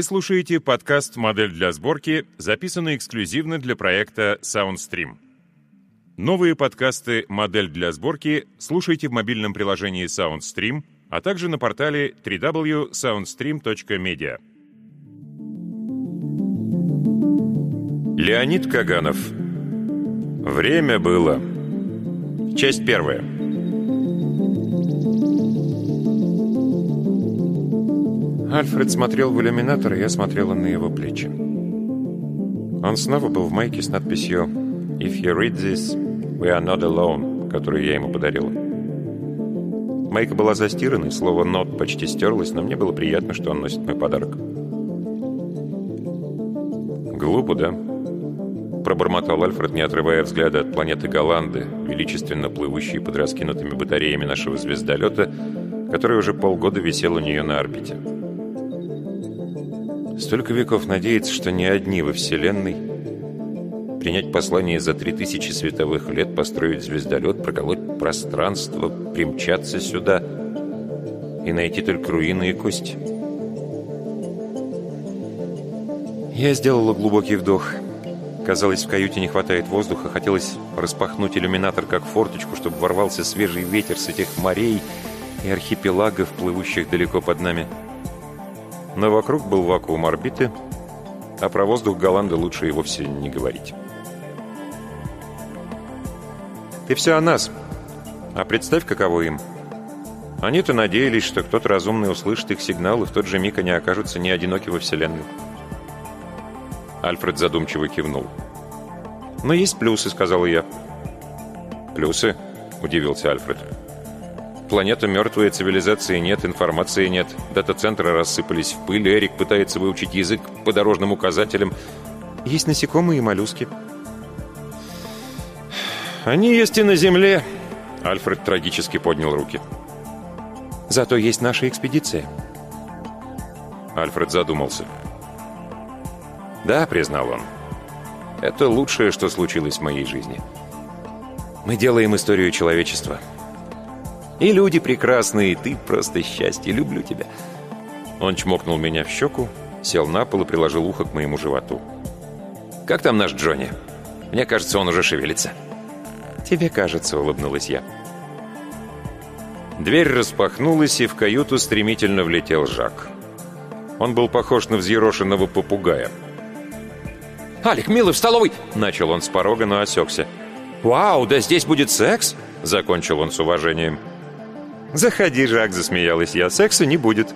Вы слушаете подкаст «Модель для сборки», записанный эксклюзивно для проекта SoundStream. Новые подкасты «Модель для сборки» слушайте в мобильном приложении SoundStream, а также на портале www.soundstream.media. Леонид Каганов. Время было. Часть первая. Альфред смотрел в иллюминатор, и я смотрела на его плечи. Он снова был в майке с надписью «If you read this, we are not alone», которую я ему подарила. Майка была застирана, слово «not» почти стерлось, но мне было приятно, что он носит мой подарок. «Глупо, да?» Пробормотал Альфред, не отрывая взгляда от планеты Голланды, величественно плывущей под раскинутыми батареями нашего звездолета, который уже полгода висел у нее на орбите. Столько веков надеяться, что не одни во Вселенной. Принять послание за три тысячи световых лет, построить звездолет, проколоть пространство, примчаться сюда и найти только руины и кости. Я сделала глубокий вдох. Казалось, в каюте не хватает воздуха. Хотелось распахнуть иллюминатор как форточку, чтобы ворвался свежий ветер с этих морей и архипелагов, плывущих далеко под нами. — но вокруг был вакуум орбиты, а про воздух Голланды лучше и вовсе не говорить. «Ты все о нас. А представь, каково им. Они-то надеялись, что кто-то разумный услышит их сигнал, и в тот же миг они окажутся не одиноки во Вселенной». Альфред задумчиво кивнул. «Но есть плюсы», — сказал я. «Плюсы?» — удивился Альфред. «Альфред». Планета мертвая, цивилизации нет, информации нет. Дата-центры рассыпались в пыль, Эрик пытается выучить язык по дорожным указателям. Есть насекомые и моллюски. «Они есть и на Земле», — Альфред трагически поднял руки. «Зато есть наша экспедиция». Альфред задумался. «Да», — признал он, — «это лучшее, что случилось в моей жизни. Мы делаем историю человечества». И люди прекрасные, и ты просто счастье. Люблю тебя». Он чмокнул меня в щеку, сел на пол и приложил ухо к моему животу. «Как там наш Джонни? Мне кажется, он уже шевелится». «Тебе кажется», — улыбнулась я. Дверь распахнулась, и в каюту стремительно влетел Жак. Он был похож на взъерошенного попугая. «Алик, милый, в столовой!» — начал он с порога, но осекся. «Вау, да здесь будет секс!» — закончил он с уважением. «Заходи, Жак», — засмеялась я, — «секса не будет».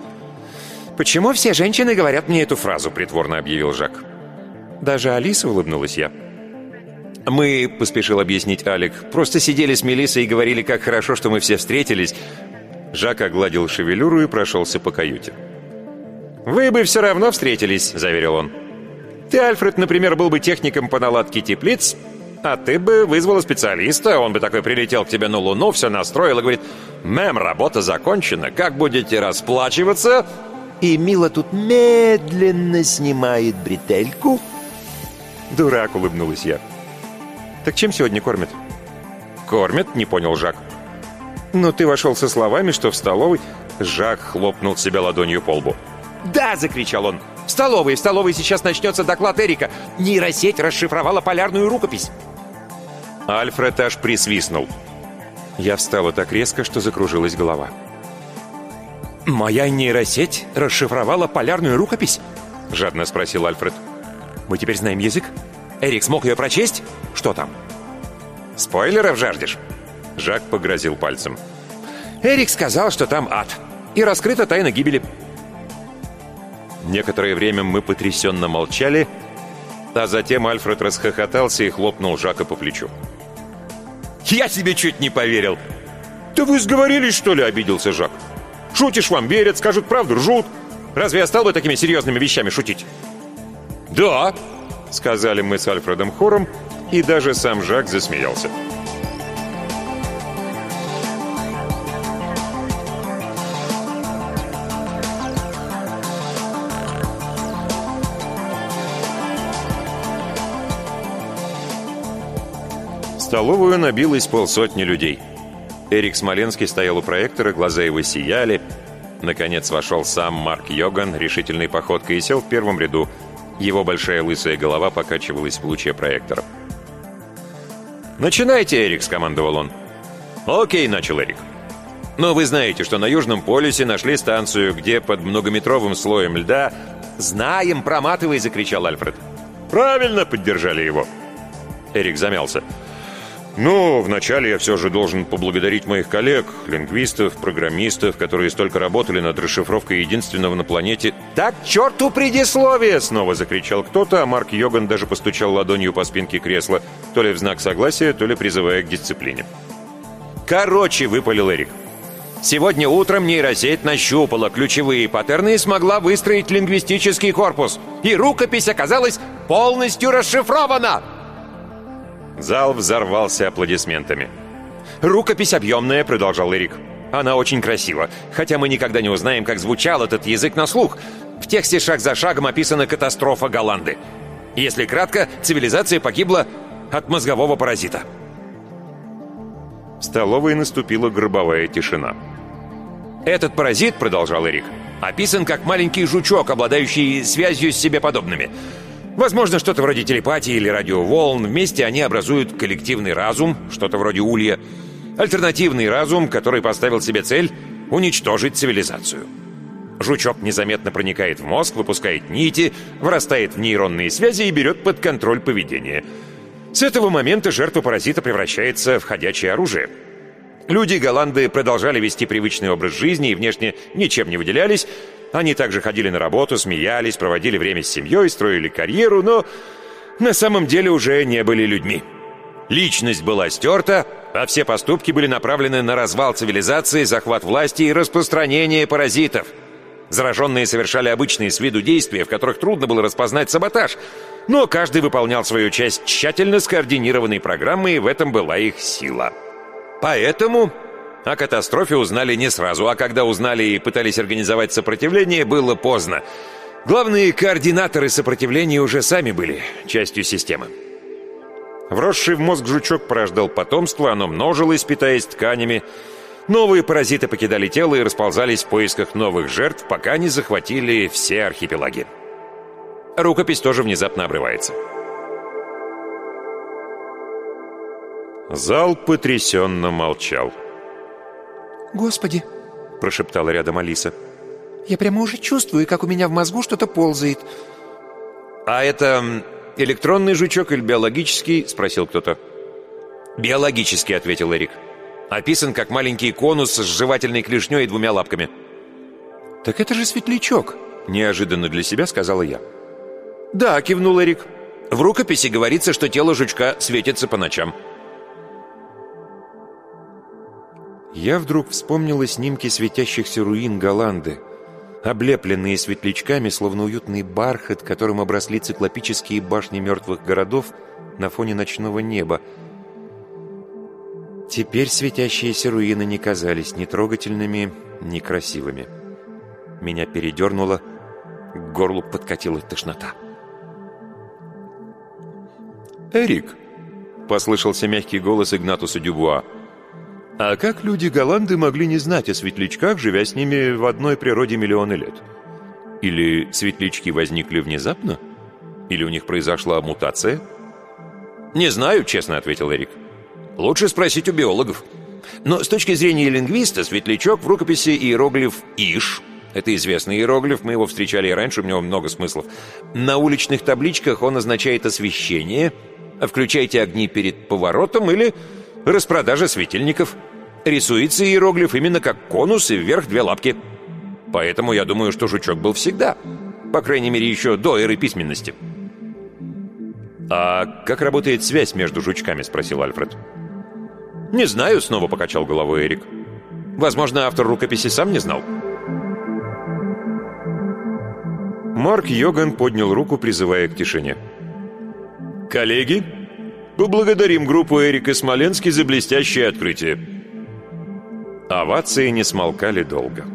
«Почему все женщины говорят мне эту фразу?» — притворно объявил Жак. «Даже Алиса улыбнулась я». «Мы», — поспешил объяснить Алик, — «просто сидели с Мелиссой и говорили, как хорошо, что мы все встретились». Жак огладил шевелюру и прошелся по каюте. «Вы бы все равно встретились», — заверил он. «Ты, Альфред, например, был бы техником по наладке теплиц, а ты бы вызвала специалиста, он бы такой прилетел к тебе на Луну, все настроил и говорит, «Мэм, работа закончена, как будете расплачиваться?» И Мила тут медленно снимает бретельку. Дурак, улыбнулась я. Так чем сегодня кормят? Кормят, не понял Жак. Ну, ты вошел со словами, что в столовой... Жак хлопнул себя ладонью по лбу. «Да!» — закричал он. «В столовой! В столовой сейчас начнется доклад Эрика! Нейросеть расшифровала полярную рукопись!» Альфред аж присвистнул. Я встала так резко, что закружилась голова. «Моя нейросеть расшифровала полярную рукопись?» — жадно спросил Альфред. «Мы теперь знаем язык? Эрик смог ее прочесть? Что там?» «Спойлеров жаждешь?» Жак погрозил пальцем. «Эрик сказал, что там ад, и раскрыта тайна гибели». Некоторое время мы потрясенно молчали, а затем Альфред расхохотался и хлопнул Жака по плечу. Я тебе чуть не поверил!» «Да вы сговорились, что ли?» — обиделся Жак. «Шутишь, вам верят, скажут правду, ржут. Разве я стал бы такими серьезными вещами шутить?» «Да», — сказали мы с Альфредом хором, и даже сам Жак засмеялся. Столовую набилось полсотни людей. Эрик Смоленский стоял у проектора, глаза его сияли. Наконец вошел сам Марк Йоган, решительной походкой, и сел в первом ряду. Его большая лысая голова покачивалась в луче проектора. «Начинайте, Эрик», — скомандовал он. «Окей», — начал Эрик. «Но вы знаете, что на Южном полюсе нашли станцию, где под многометровым слоем льда...» «Знаем, проматывай!» — закричал Альфред. «Правильно!» — поддержали его. Эрик замялся. «Ну, вначале я все же должен поблагодарить моих коллег, лингвистов, программистов, которые столько работали над расшифровкой единственного на планете...» «Так черту предисловие!» — снова закричал кто-то, а Марк Йоган даже постучал ладонью по спинке кресла, то ли в знак согласия, то ли призывая к дисциплине. «Короче», — выпалил Эрик. «Сегодня утром нейросеть нащупала ключевые паттерны и смогла выстроить лингвистический корпус. И рукопись оказалась полностью расшифрована!» Зал взорвался аплодисментами. «Рукопись объемная», — продолжал Эрик. «Она очень красива, хотя мы никогда не узнаем, как звучал этот язык на слух. В тексте шаг за шагом описана катастрофа Голланды. Если кратко, цивилизация погибла от мозгового паразита». В столовой наступила гробовая тишина. «Этот паразит, — продолжал Эрик, — описан как маленький жучок, обладающий связью с себе подобными. Возможно, что-то вроде телепатии или радиоволн. Вместе они образуют коллективный разум, что-то вроде улья. Альтернативный разум, который поставил себе цель уничтожить цивилизацию. Жучок незаметно проникает в мозг, выпускает нити, вырастает в нейронные связи и берет под контроль поведение. С этого момента жертва паразита превращается в ходячее оружие. Люди Голланды продолжали вести привычный образ жизни и внешне ничем не выделялись, они также ходили на работу, смеялись, проводили время с семьей, строили карьеру, но на самом деле уже не были людьми. Личность была стерта, а все поступки были направлены на развал цивилизации, захват власти и распространение паразитов. Зараженные совершали обычные с виду действия, в которых трудно было распознать саботаж, но каждый выполнял свою часть тщательно скоординированной программой, и в этом была их сила. Поэтому о катастрофе узнали не сразу, а когда узнали и пытались организовать сопротивление, было поздно. Главные координаторы сопротивления уже сами были частью системы. Вросший в мозг жучок порождал потомство, оно множилось, питаясь тканями. Новые паразиты покидали тело и расползались в поисках новых жертв, пока не захватили все архипелаги. Рукопись тоже внезапно обрывается. Зал потрясенно молчал. «Господи!» — прошептала рядом Алиса. «Я прямо уже чувствую, как у меня в мозгу что-то ползает». «А это электронный жучок или биологический?» — спросил кто-то. «Биологический», — ответил Эрик. «Описан как маленький конус с жевательной клешней и двумя лапками». «Так это же светлячок», — неожиданно для себя сказала я. «Да», — кивнул Эрик. «В рукописи говорится, что тело жучка светится по ночам». Я вдруг вспомнила снимки светящихся руин Голланды, облепленные светлячками, словно уютный бархат, которым обросли циклопические башни мертвых городов на фоне ночного неба. Теперь светящиеся руины не казались ни трогательными, ни красивыми. Меня передернуло, к горлу подкатила тошнота. «Эрик!» — послышался мягкий голос Игнатуса Дюбуа — а как люди Голланды могли не знать о светлячках, живя с ними в одной природе миллионы лет? Или светлячки возникли внезапно? Или у них произошла мутация? «Не знаю», — честно ответил Эрик. «Лучше спросить у биологов. Но с точки зрения лингвиста, светлячок в рукописи иероглиф «Иш» Это известный иероглиф, мы его встречали и раньше, у него много смыслов. На уличных табличках он означает освещение, включайте огни перед поворотом или распродажа светильников. Рисуется иероглиф именно как конус и вверх две лапки. Поэтому я думаю, что жучок был всегда. По крайней мере, еще до эры письменности. «А как работает связь между жучками?» — спросил Альфред. «Не знаю», — снова покачал головой Эрик. «Возможно, автор рукописи сам не знал». Марк Йоган поднял руку, призывая к тишине. «Коллеги, поблагодарим группу Эрика Смоленский за блестящее открытие». Овации не смолкали долго.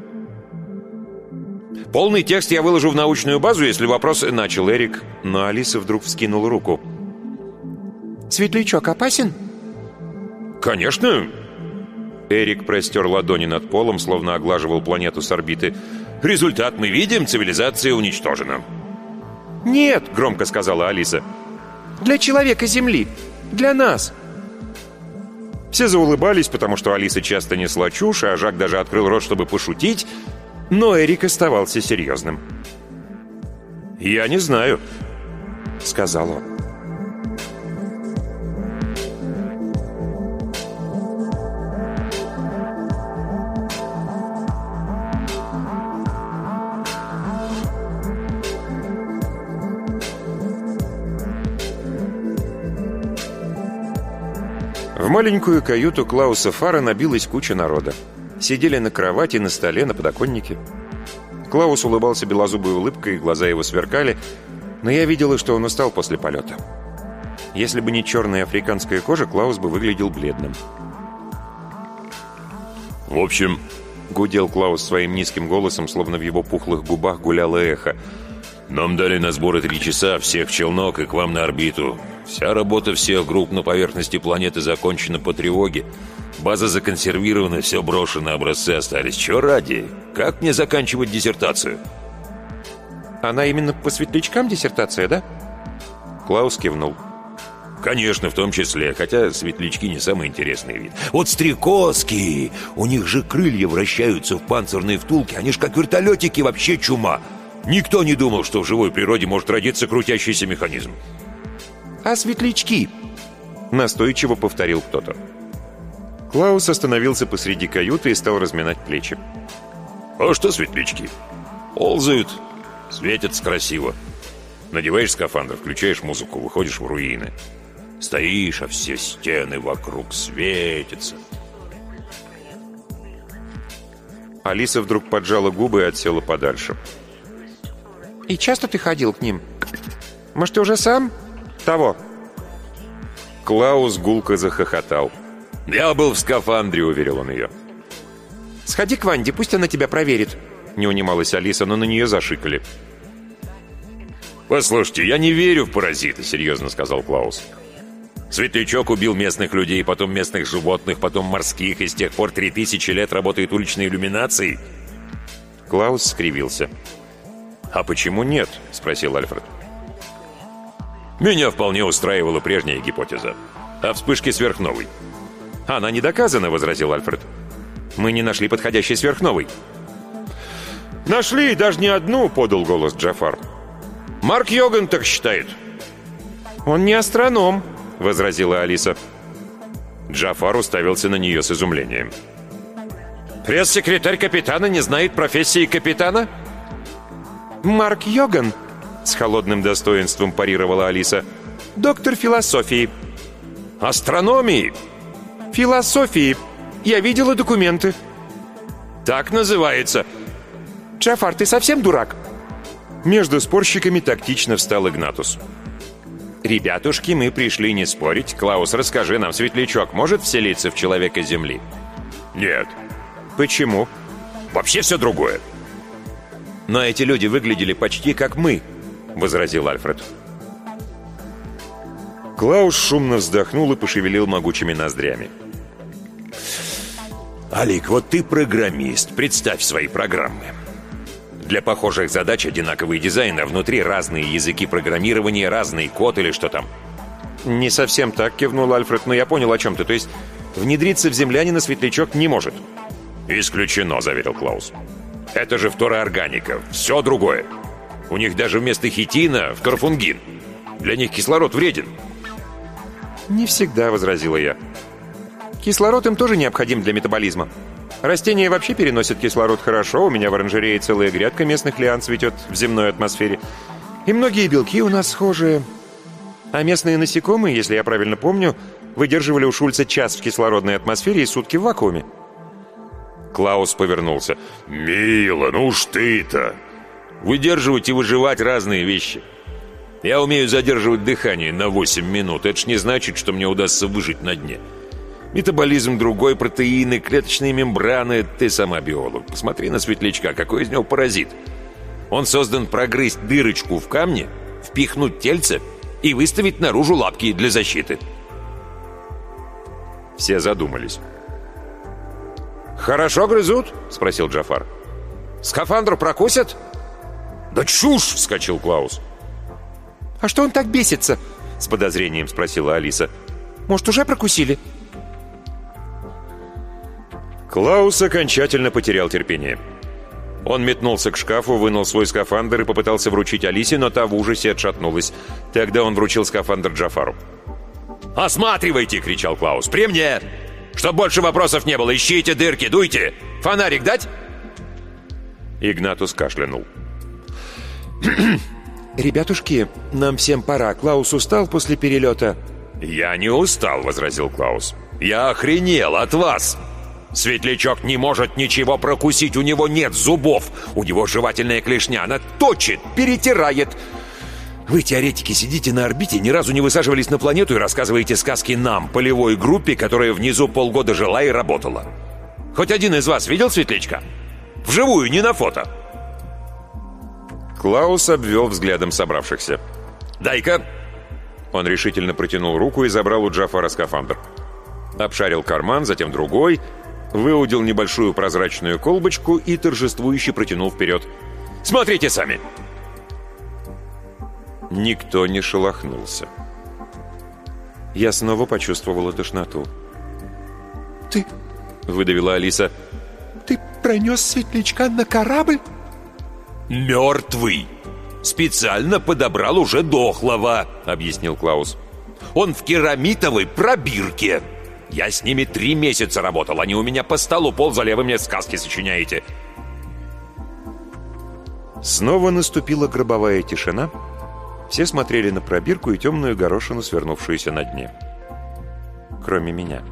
«Полный текст я выложу в научную базу, если вопрос...» — начал Эрик, но Алиса вдруг вскинула руку. «Светлячок опасен?» «Конечно!» Эрик простер ладони над полом, словно оглаживал планету с орбиты. «Результат мы видим, цивилизация уничтожена». «Нет!» — громко сказала Алиса. «Для человека Земли! Для нас!» Все заулыбались, потому что Алиса часто несла чушь, а Жак даже открыл рот, чтобы пошутить, но Эрик оставался серьезным. «Я не знаю», — сказал он. В маленькую каюту Клауса Фара набилась куча народа. Сидели на кровати, на столе, на подоконнике. Клаус улыбался белозубой улыбкой, глаза его сверкали, но я видела, что он устал после полета. Если бы не черная африканская кожа, Клаус бы выглядел бледным. «В общем», — гудел Клаус своим низким голосом, словно в его пухлых губах гуляло эхо, «нам дали на сборы три часа, всех челнок и к вам на орбиту. Вся работа всех групп на поверхности планеты закончена по тревоге. База законсервирована, все брошено, образцы остались. Чего ради? Как мне заканчивать диссертацию? Она именно по светлячкам диссертация, да? Клаус кивнул. Конечно, в том числе, хотя светлячки не самый интересный вид. Вот стрекозки! У них же крылья вращаются в панцирной втулке, они ж как вертолетики, вообще чума. Никто не думал, что в живой природе может родиться крутящийся механизм. «А светлячки?» Настойчиво повторил кто-то. Клаус остановился посреди каюты и стал разминать плечи. «А что светлячки? Ползают, светятся красиво. Надеваешь скафандр, включаешь музыку, выходишь в руины. Стоишь, а все стены вокруг светятся». Алиса вдруг поджала губы и отсела подальше. «И часто ты ходил к ним? Может, ты уже сам того?» Клаус гулко захохотал. «Я был в скафандре», — уверил он ее. «Сходи к Ванде, пусть она тебя проверит». Не унималась Алиса, но на нее зашикали. «Послушайте, я не верю в паразиты», — серьезно сказал Клаус. Светлячок убил местных людей, потом местных животных, потом морских, и с тех пор три тысячи лет работает уличной иллюминацией. Клаус скривился. «А почему нет?» — спросил Альфред. «Меня вполне устраивала прежняя гипотеза. О вспышке сверхновой». «Она не доказана», — возразил Альфред. «Мы не нашли подходящей сверхновой». «Нашли, даже не одну», — подал голос Джафар. «Марк Йоган так считает». «Он не астроном», — возразила Алиса. Джафар уставился на нее с изумлением. «Пресс-секретарь капитана не знает профессии капитана?» «Марк Йоган», — с холодным достоинством парировала Алиса, — «доктор философии». «Астрономии?» «Философии. Я видела документы». «Так называется». «Джафар, ты совсем дурак?» Между спорщиками тактично встал Игнатус. «Ребятушки, мы пришли не спорить. Клаус, расскажи нам, светлячок может вселиться в человека Земли?» «Нет». «Почему?» «Вообще все другое». «Но эти люди выглядели почти как мы», — возразил Альфред. Клаус шумно вздохнул и пошевелил могучими ноздрями. «Алик, вот ты программист. Представь свои программы. Для похожих задач одинаковый дизайн, а внутри разные языки программирования, разный код или что там». «Не совсем так», — кивнул Альфред, но я понял, о чем ты. То есть внедриться в землянина светлячок не может. «Исключено», — заверил Клаус. «Это же фтороорганика. Все другое. У них даже вместо хитина карфунгин. Для них кислород вреден». «Не всегда», — возразила я. «Кислород им тоже необходим для метаболизма. Растения вообще переносят кислород хорошо, у меня в оранжерее целая грядка местных лиан цветет в земной атмосфере. И многие белки у нас схожие. А местные насекомые, если я правильно помню, выдерживали у Шульца час в кислородной атмосфере и сутки в вакууме». Клаус повернулся. «Мило, ну уж ты-то! Выдерживать и выживать разные вещи. Я умею задерживать дыхание на 8 минут. Это ж не значит, что мне удастся выжить на дне. Метаболизм другой, протеины, клеточные мембраны. Ты сама биолог. Посмотри на светлячка, какой из него паразит. Он создан прогрызть дырочку в камне, впихнуть тельце и выставить наружу лапки для защиты. Все задумались. «Хорошо грызут?» — спросил Джафар. «Скафандр прокусят?» «Да чушь!» — вскочил Клаус. «А что он так бесится?» — с подозрением спросила Алиса. «Может, уже прокусили?» Клаус окончательно потерял терпение. Он метнулся к шкафу, вынул свой скафандр и попытался вручить Алисе, но та в ужасе отшатнулась. Тогда он вручил скафандр Джафару. «Осматривайте!» — кричал Клаус. «При мне! Чтоб больше вопросов не было, ищите дырки, дуйте! Фонарик дать?» Игнатус кашлянул. «Ребятушки, нам всем пора. Клаус устал после перелета?» «Я не устал», — возразил Клаус. «Я охренел от вас!» Светлячок не может ничего прокусить, у него нет зубов. У него жевательная клешня, она точит, перетирает. Вы, теоретики, сидите на орбите, ни разу не высаживались на планету и рассказываете сказки нам, полевой группе, которая внизу полгода жила и работала. Хоть один из вас видел светлячка? Вживую, не на фото. Клаус обвел взглядом собравшихся. «Дай-ка!» Он решительно протянул руку и забрал у Джафара скафандр. Обшарил карман, затем другой, выудил небольшую прозрачную колбочку и торжествующе протянул вперед. «Смотрите сами!» Никто не шелохнулся. Я снова почувствовала тошноту. «Ты...» — выдавила Алиса. «Ты пронес светлячка на корабль?» «Мертвый! Специально подобрал уже дохлого!» — объяснил Клаус. «Он в керамитовой пробирке!» Я с ними три месяца работал, они у меня по столу ползали, а вы мне сказки сочиняете. Снова наступила гробовая тишина, все смотрели на пробирку и темную горошину, свернувшуюся на дне. Кроме меня.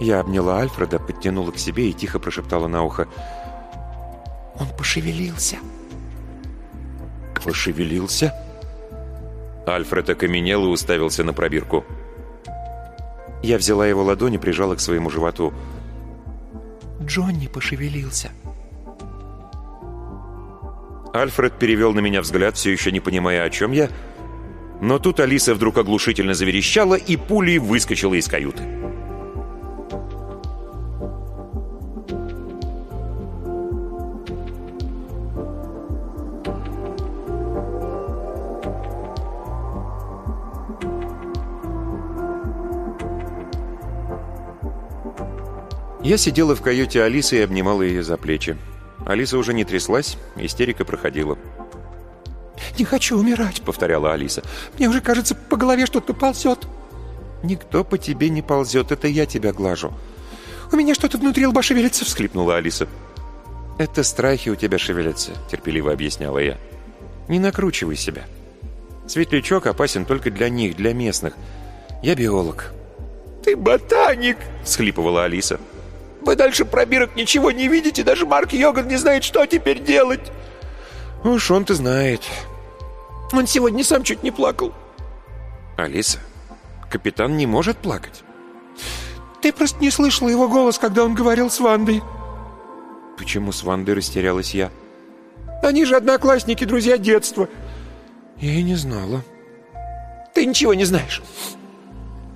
Я обняла Альфреда, подтянула к себе и тихо прошептала на ухо. «Он пошевелился». «Пошевелился?» Альфред окаменел и уставился на пробирку. Я взяла его ладони прижала к своему животу. «Джонни пошевелился». Альфред перевел на меня взгляд, все еще не понимая, о чем я. Но тут Алиса вдруг оглушительно заверещала и пулей выскочила из каюты. Я сидела в каюте Алисы и обнимала ее за плечи. Алиса уже не тряслась, истерика проходила. «Не хочу умирать», — повторяла Алиса. «Мне уже, кажется, по голове что-то ползет». «Никто по тебе не ползет, это я тебя глажу». «У меня что-то внутри лба шевелится», — всхлипнула Алиса. «Это страхи у тебя шевелятся», — терпеливо объясняла я. «Не накручивай себя. Светлячок опасен только для них, для местных. Я биолог». «Ты ботаник», — всхлипывала Алиса. Вы дальше пробирок ничего не видите, даже Марк Йоган не знает, что теперь делать. Уж он-то знает. Он сегодня сам чуть не плакал. Алиса, капитан не может плакать. Ты просто не слышала его голос, когда он говорил с Вандой. Почему с Вандой растерялась я? Они же одноклассники, друзья детства. Я и не знала. Ты ничего не знаешь.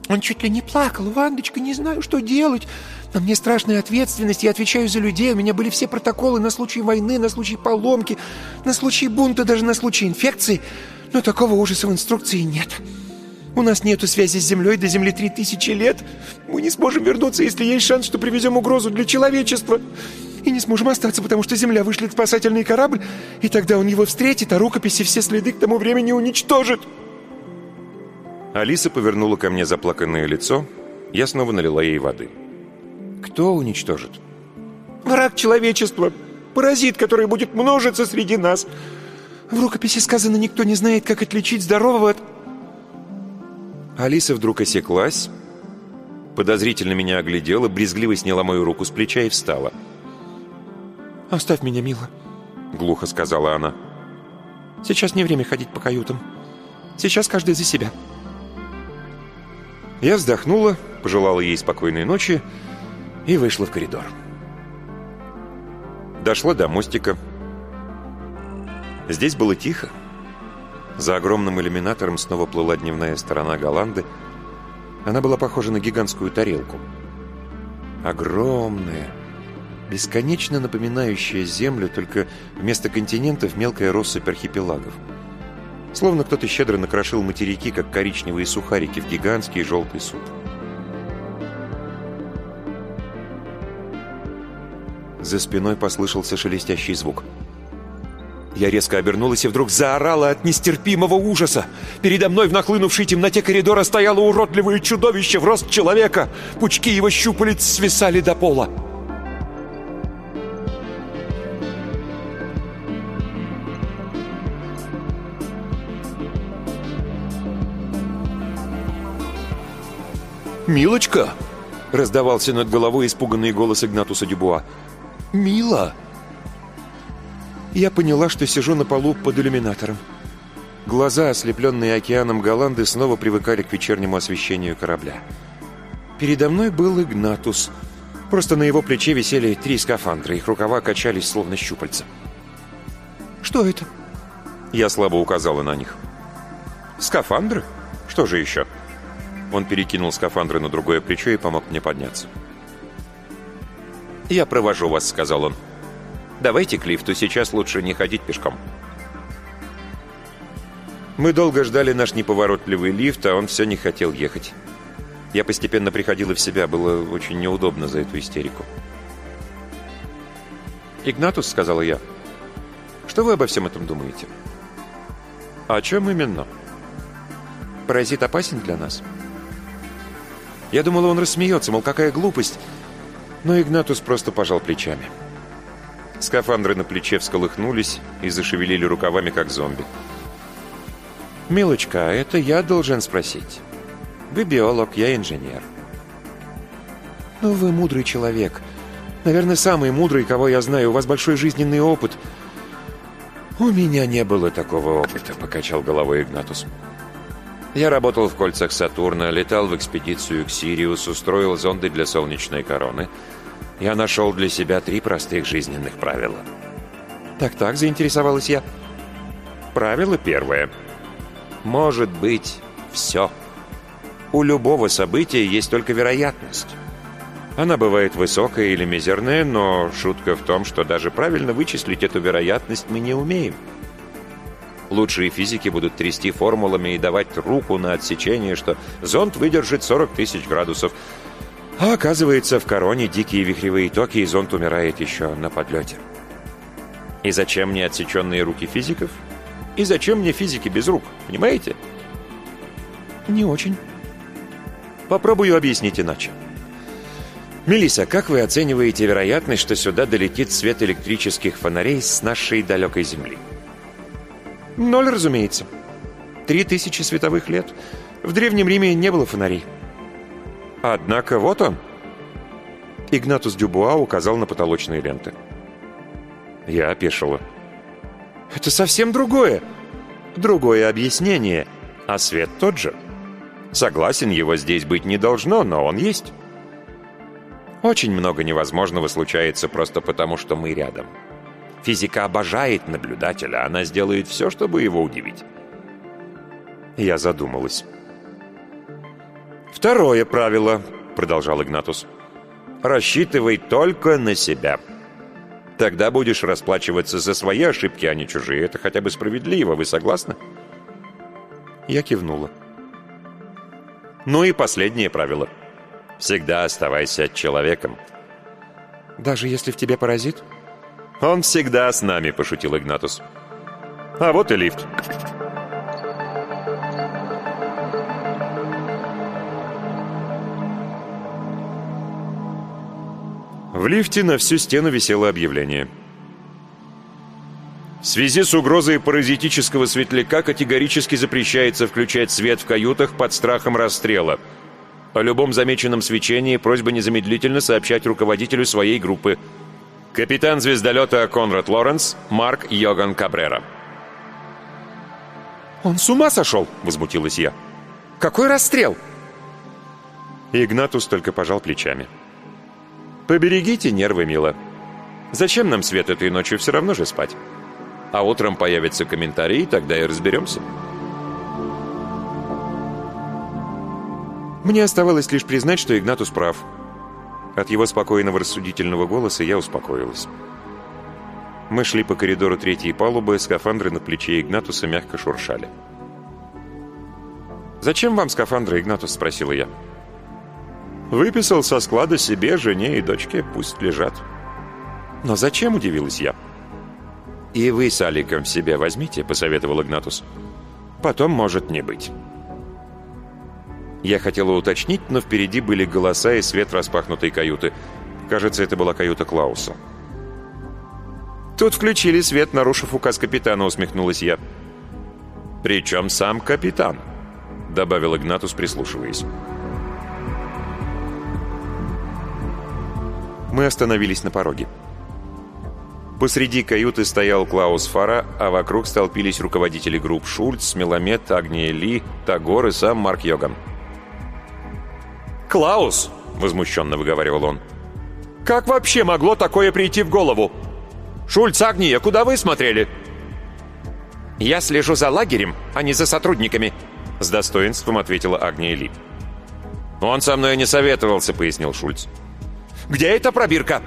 Он чуть ли не плакал. Вандочка, не знаю, что делать. На мне страшная ответственность, я отвечаю за людей, у меня были все протоколы на случай войны, на случай поломки, на случай бунта, даже на случай инфекции, но такого ужаса в инструкции нет. У нас нету связи с Землей до Земли три тысячи лет. Мы не сможем вернуться, если есть шанс, что привезем угрозу для человечества. И не сможем остаться, потому что Земля вышлет спасательный корабль, и тогда он его встретит, а рукописи все следы к тому времени уничтожит. Алиса повернула ко мне заплаканное лицо. Я снова налила ей воды. Кто уничтожит? Враг человечества. Паразит, который будет множиться среди нас. В рукописи сказано, никто не знает, как отличить здорового от... Алиса вдруг осеклась, подозрительно меня оглядела, брезгливо сняла мою руку с плеча и встала. «Оставь меня, мила. глухо сказала она. «Сейчас не время ходить по каютам. Сейчас каждый за себя». Я вздохнула, пожелала ей спокойной ночи и вышла в коридор. Дошла до мостика. Здесь было тихо. За огромным иллюминатором снова плыла дневная сторона Голланды. Она была похожа на гигантскую тарелку. Огромная, бесконечно напоминающая Землю, только вместо континентов мелкая россыпь архипелагов. Словно кто-то щедро накрошил материки, как коричневые сухарики, в гигантский желтый суп. За спиной послышался шелестящий звук — я резко обернулась и вдруг заорала от нестерпимого ужаса. Передо мной в нахлынувшей темноте коридора стояло уродливое чудовище в рост человека. Пучки его щупалец свисали до пола. «Милочка!» — раздавался над головой испуганный голос Игнатуса Дюбуа. «Мила!» я поняла, что сижу на полу под иллюминатором. Глаза, ослепленные океаном Голланды, снова привыкали к вечернему освещению корабля. Передо мной был Игнатус. Просто на его плече висели три скафандра, их рукава качались, словно щупальца. «Что это?» Я слабо указала на них. «Скафандры? Что же еще?» Он перекинул скафандры на другое плечо и помог мне подняться. «Я провожу вас», — сказал он. Давайте к лифту, сейчас лучше не ходить пешком. Мы долго ждали наш неповоротливый лифт, а он все не хотел ехать. Я постепенно приходила в себя, было очень неудобно за эту истерику. «Игнатус», — сказала я, — «что вы обо всем этом думаете?» «О чем именно?» «Паразит опасен для нас?» Я думала, он рассмеется, мол, какая глупость. Но Игнатус просто пожал плечами. Скафандры на плече всколыхнулись и зашевелили рукавами, как зомби. «Милочка, это я должен спросить. Вы биолог, я инженер». «Ну, вы мудрый человек. Наверное, самый мудрый, кого я знаю. У вас большой жизненный опыт». «У меня не было такого опыта», — покачал головой Игнатус. «Я работал в кольцах Сатурна, летал в экспедицию к Сириус, устроил зонды для солнечной короны» я нашел для себя три простых жизненных правила. Так-так, заинтересовалась я. Правило первое. Может быть все. У любого события есть только вероятность. Она бывает высокая или мизерная, но шутка в том, что даже правильно вычислить эту вероятность мы не умеем. Лучшие физики будут трясти формулами и давать руку на отсечение, что зонд выдержит 40 тысяч градусов – а оказывается, в короне дикие вихревые токи, и зонт умирает еще на подлете. И зачем мне отсеченные руки физиков? И зачем мне физики без рук, понимаете? Не очень. Попробую объяснить иначе. Мелиса, как вы оцениваете вероятность, что сюда долетит свет электрических фонарей с нашей далекой Земли? Ноль, разумеется. Три тысячи световых лет. В Древнем Риме не было фонарей. Однако вот он. Игнатус Дюбуа указал на потолочные ленты. Я опешила. Это совсем другое. Другое объяснение. А свет тот же. Согласен, его здесь быть не должно, но он есть. Очень много невозможного случается просто потому, что мы рядом. Физика обожает наблюдателя, она сделает все, чтобы его удивить. Я задумалась. «Второе правило», — продолжал Игнатус. «Рассчитывай только на себя. Тогда будешь расплачиваться за свои ошибки, а не чужие. Это хотя бы справедливо, вы согласны?» Я кивнула. «Ну и последнее правило. Всегда оставайся человеком». «Даже если в тебе паразит?» «Он всегда с нами», — пошутил Игнатус. «А вот и лифт». В лифте на всю стену висело объявление. В связи с угрозой паразитического светляка категорически запрещается включать свет в каютах под страхом расстрела. О любом замеченном свечении просьба незамедлительно сообщать руководителю своей группы. Капитан звездолета Конрад Лоренс, Марк Йоган Кабрера. «Он с ума сошел!» — возмутилась я. «Какой расстрел?» Игнатус только пожал плечами. «Поберегите нервы, мило. Зачем нам свет этой ночью? Все равно же спать. А утром появятся комментарии, тогда и разберемся». Мне оставалось лишь признать, что Игнатус прав. От его спокойного рассудительного голоса я успокоилась. Мы шли по коридору третьей палубы, скафандры на плече Игнатуса мягко шуршали. «Зачем вам скафандры, Игнатус?» — спросила я. «Выписал со склада себе, жене и дочке, пусть лежат». «Но зачем?» — удивилась я. «И вы с Аликом в себе возьмите», — посоветовал Игнатус. «Потом может не быть». Я хотела уточнить, но впереди были голоса и свет распахнутой каюты. Кажется, это была каюта Клауса. «Тут включили свет, нарушив указ капитана», — усмехнулась я. «Причем сам капитан», — добавил Игнатус, прислушиваясь. Мы остановились на пороге. Посреди каюты стоял Клаус Фара, а вокруг столпились руководители групп Шульц, Меламед, Агния Ли, Тагор и сам Марк Йоган. «Клаус!» — возмущенно выговаривал он. «Как вообще могло такое прийти в голову? Шульц, Агния, куда вы смотрели?» «Я слежу за лагерем, а не за сотрудниками», — с достоинством ответила Агния Ли. «Он со мной не советовался», — пояснил Шульц. «Где эта пробирка?»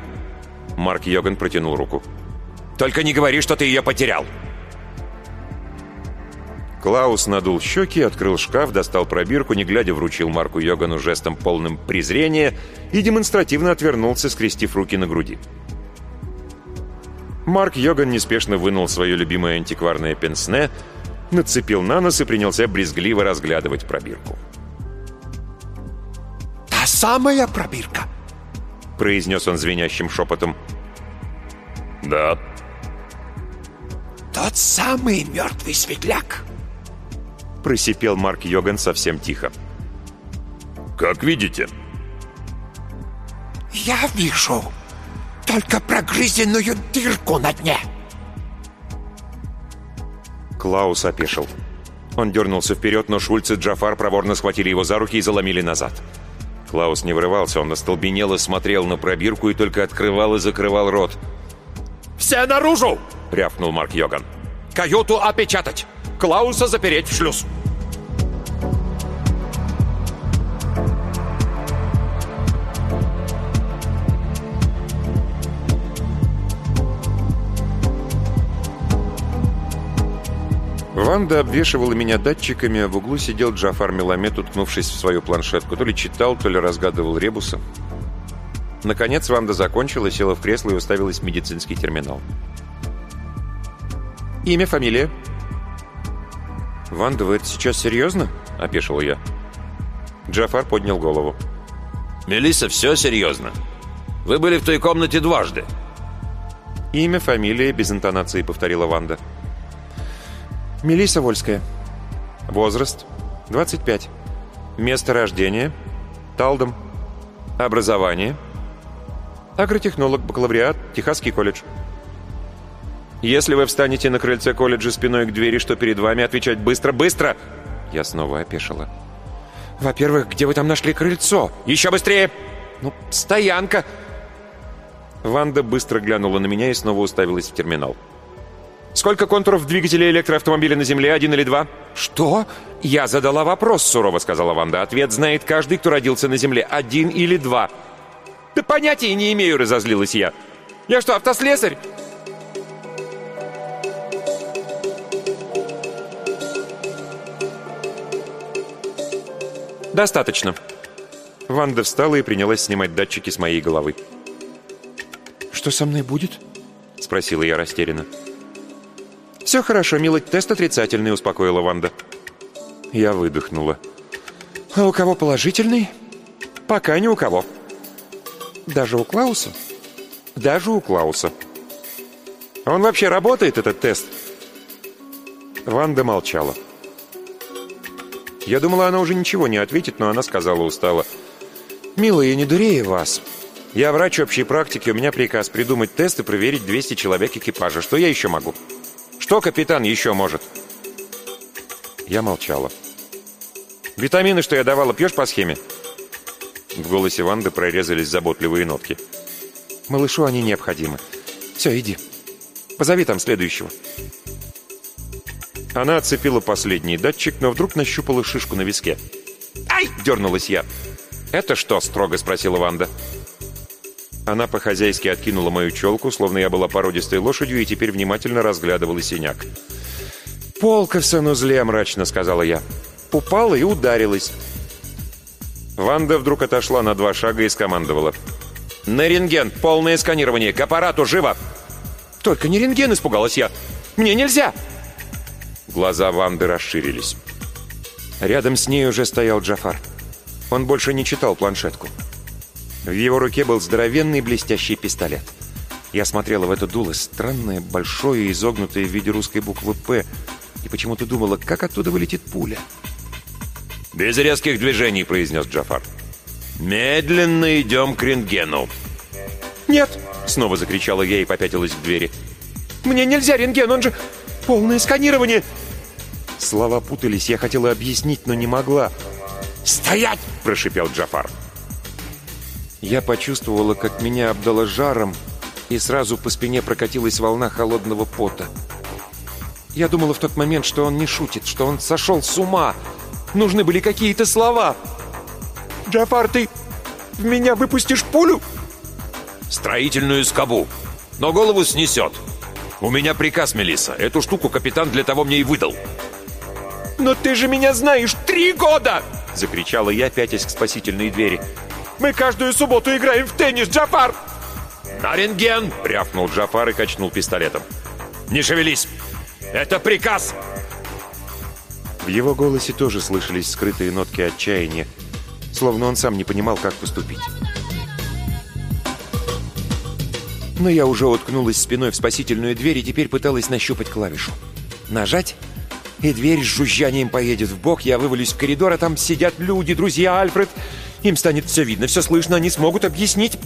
Марк Йоган протянул руку. «Только не говори, что ты ее потерял!» Клаус надул щеки, открыл шкаф, достал пробирку, не глядя вручил Марку Йогану жестом полным презрения и демонстративно отвернулся, скрестив руки на груди. Марк Йоган неспешно вынул свое любимое антикварное пенсне, нацепил на нос и принялся брезгливо разглядывать пробирку. «Та самая пробирка!» Произнес он звенящим шепотом. «Да». «Тот самый мертвый светляк!» Просипел Марк Йоган совсем тихо. «Как видите». «Я вижу только прогрызенную дырку на дне!» Клаус опешил. Он дернулся вперед, но Шульц и Джафар проворно схватили его за руки и заломили назад. Клаус не вырывался, он остолбенело смотрел на пробирку и только открывал и закрывал рот. «Все наружу!» — рявкнул Марк Йоган. «Каюту опечатать! Клауса запереть в шлюз!» Ванда обвешивала меня датчиками, а в углу сидел Джафар Меламед, уткнувшись в свою планшетку. То ли читал, то ли разгадывал ребусы. Наконец Ванда закончила, села в кресло и уставилась в медицинский терминал. «Имя, фамилия?» «Ванда, вы это сейчас серьезно?» — опешил я. Джафар поднял голову. Мелисса, все серьезно. Вы были в той комнате дважды». «Имя, фамилия», — без интонации повторила Ванда. «Ванда». Мелисса Вольская. Возраст? 25. Место рождения? Талдом. Образование? Агротехнолог, бакалавриат, Техасский колледж. Если вы встанете на крыльце колледжа спиной к двери, что перед вами, отвечать быстро, быстро! Я снова опешила. Во-первых, где вы там нашли крыльцо? Еще быстрее! Ну, стоянка! Ванда быстро глянула на меня и снова уставилась в терминал. Сколько контуров двигателя электроавтомобиля на Земле? Один или два?» «Что?» «Я задала вопрос», — сурово сказала Ванда. «Ответ знает каждый, кто родился на Земле. Один или два». «Да понятия не имею», — разозлилась я. «Я что, автослесарь?» «Достаточно». Ванда встала и принялась снимать датчики с моей головы. «Что со мной будет?» — спросила я растерянно. «Все хорошо, милый, тест отрицательный», — успокоила Ванда. Я выдохнула. «А у кого положительный?» «Пока ни у кого». «Даже у Клауса?» «Даже у Клауса». «Он вообще работает, этот тест?» Ванда молчала. Я думала, она уже ничего не ответит, но она сказала устало. «Милая, не дурея вас. Я врач общей практики, у меня приказ придумать тест и проверить 200 человек экипажа. Что я еще могу? Что капитан еще может?» Я молчала. «Витамины, что я давала, пьешь по схеме?» В голосе Ванды прорезались заботливые нотки. «Малышу они необходимы. Все, иди. Позови там следующего». Она отцепила последний датчик, но вдруг нащупала шишку на виске. «Ай!» — дернулась я. «Это что?» — строго спросила Ванда. Она по-хозяйски откинула мою челку, словно я была породистой лошадью, и теперь внимательно разглядывала синяк. «Полка в санузле», — мрачно сказала я. Упала и ударилась. Ванда вдруг отошла на два шага и скомандовала. «На рентген! Полное сканирование! К аппарату! Живо!» «Только не рентген!» — испугалась я. «Мне нельзя!» Глаза Ванды расширились. Рядом с ней уже стоял Джафар. Он больше не читал планшетку. В его руке был здоровенный блестящий пистолет. Я смотрела в это дуло, странное, большое, изогнутое в виде русской буквы «П», и почему-то думала, как оттуда вылетит пуля. «Без резких движений», — произнес Джафар. «Медленно идем к рентгену». «Нет!» — снова закричала я и попятилась к двери. «Мне нельзя рентген, он же... полное сканирование!» Слова путались, я хотела объяснить, но не могла. «Стоять!» — прошипел Джафар. Я почувствовала, как меня обдало жаром, и сразу по спине прокатилась волна холодного пота. Я думала в тот момент, что он не шутит, что он сошел с ума. Нужны были какие-то слова. «Джафар, ты в меня выпустишь пулю?» «Строительную скобу. Но голову снесет. У меня приказ, Мелисса. Эту штуку капитан для того мне и выдал». «Но ты же меня знаешь три года!» Закричала я, пятясь к спасительной двери. «Мы каждую субботу играем в теннис, Джафар!» «На рентген!» — рявкнул Джафар и качнул пистолетом. «Не шевелись! Это приказ!» В его голосе тоже слышались скрытые нотки отчаяния, словно он сам не понимал, как поступить. Но я уже уткнулась спиной в спасительную дверь и теперь пыталась нащупать клавишу. Нажать, и дверь с жужжанием поедет в бок, я вывалюсь в коридор, а там сидят люди, друзья Альфред. Им станет все видно, все слышно, они смогут объяснить.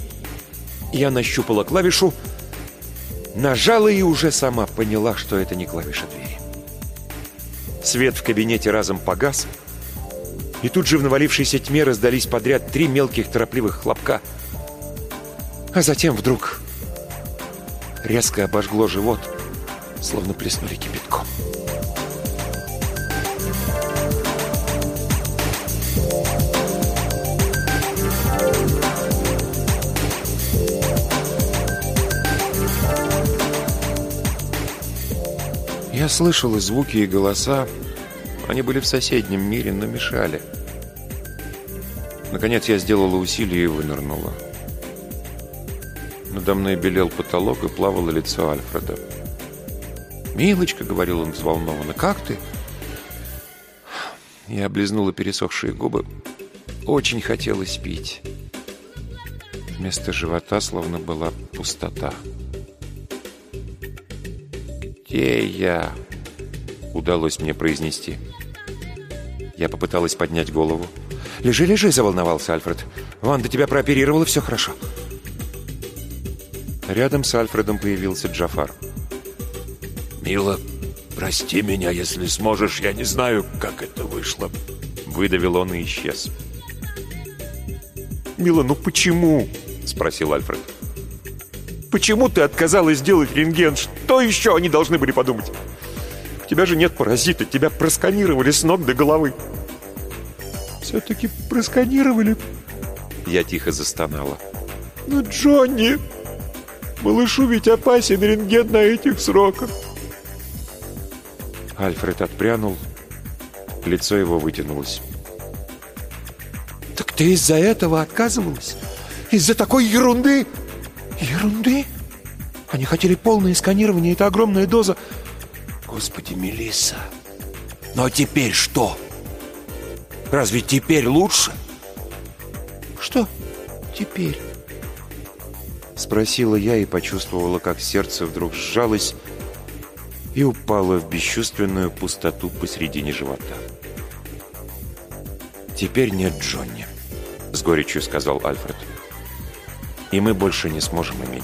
Я нащупала клавишу, нажала и уже сама поняла, что это не клавиша двери. Свет в кабинете разом погас, и тут же в навалившейся тьме раздались подряд три мелких торопливых хлопка. А затем вдруг резко обожгло живот, словно плеснули кипятком. Я слышал и звуки, и голоса. Они были в соседнем мире, но мешали. Наконец я сделала усилие и вынырнула. Надо мной белел потолок и плавало лицо Альфреда. «Милочка», — говорил он взволнованно, — «как ты?» Я облизнула пересохшие губы. Очень хотелось пить. Вместо живота словно была пустота. «Где я?» — удалось мне произнести. Я попыталась поднять голову. «Лежи, лежи!» — заволновался Альфред. «Ванда тебя прооперировала, все хорошо». Рядом с Альфредом появился Джафар. «Мила, прости меня, если сможешь. Я не знаю, как это вышло». Выдавил он и исчез. «Мила, ну почему?» — спросил Альфред. Почему ты отказалась сделать рентген? Что еще они должны были подумать? У тебя же нет паразита, тебя просканировали с ног до головы. Все-таки просканировали? Я тихо застонала. Ну, Джонни, малышу ведь опасен рентген на этих сроках. Альфред отпрянул, лицо его вытянулось. «Так ты из-за этого отказывалась? Из-за такой ерунды?» Ерунды? Они хотели полное сканирование, это огромная доза. Господи, Мелисса, ну а теперь что? Разве теперь лучше? Что теперь? Спросила я и почувствовала, как сердце вдруг сжалось и упало в бесчувственную пустоту посредине живота. «Теперь нет Джонни», — с горечью сказал Альфред. и мы больше не сможем иметь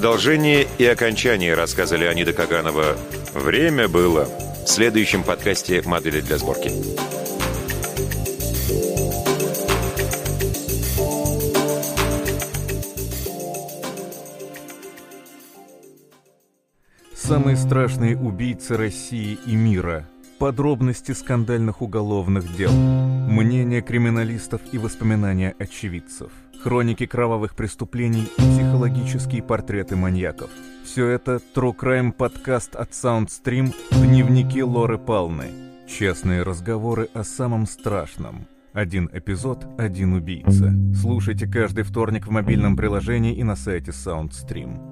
Продолжение и окончание рассказа Леонида Каганова «Время было» в следующем подкасте «Модели для сборки». Самые страшные убийцы России и мира. Подробности скандальных уголовных дел. Мнения криминалистов и воспоминания очевидцев. Хроники кровавых преступлений и психологические портреты маньяков. Все это True Crime подкаст от Soundstream «Дневники Лоры Палны». Честные разговоры о самом страшном. Один эпизод, один убийца. Слушайте каждый вторник в мобильном приложении и на сайте Soundstream.